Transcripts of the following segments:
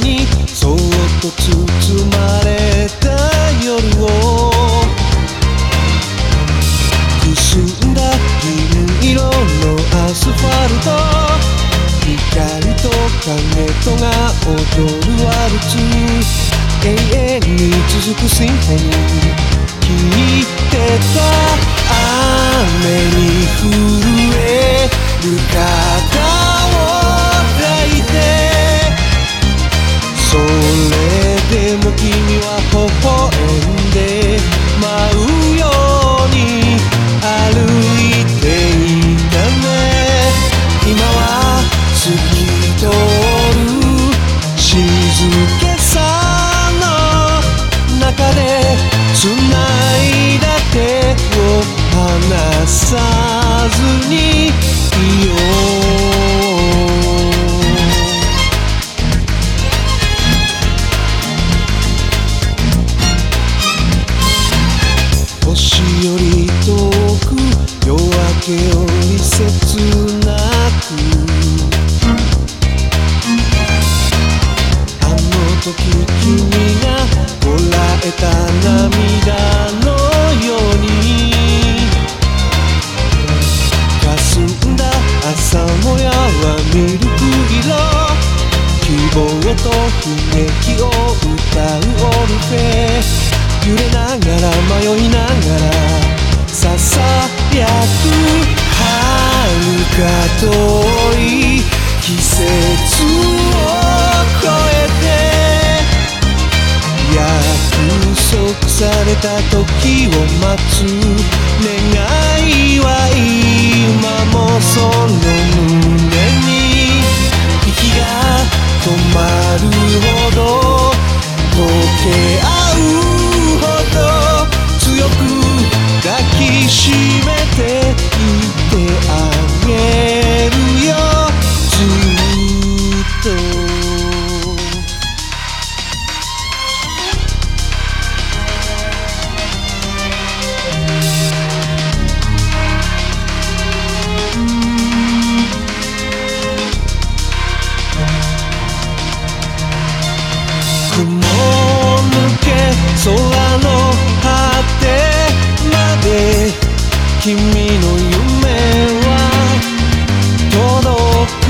にそっと包まれた夜を。くすんだ銀色のアスファルト。光と影とが踊るワルツ永遠に続くシンフォニー聞いてた雨に震えけより切なくあの時君がこらえた涙遠い季節を越えて約束された時を待つ願いは今もその胸雲抜け空の果てまで君の夢は届く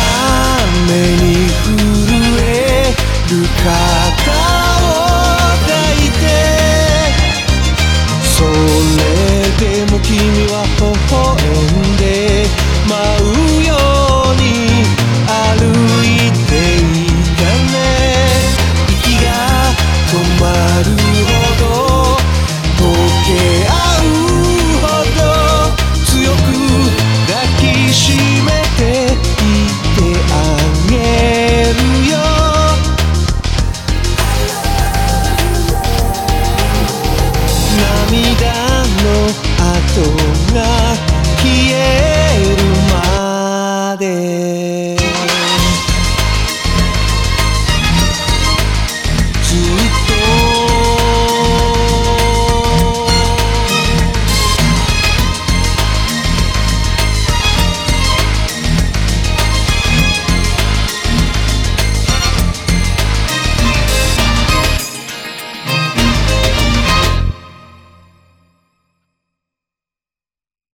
雨に震える肩を抱いてそれでも君は微笑んで body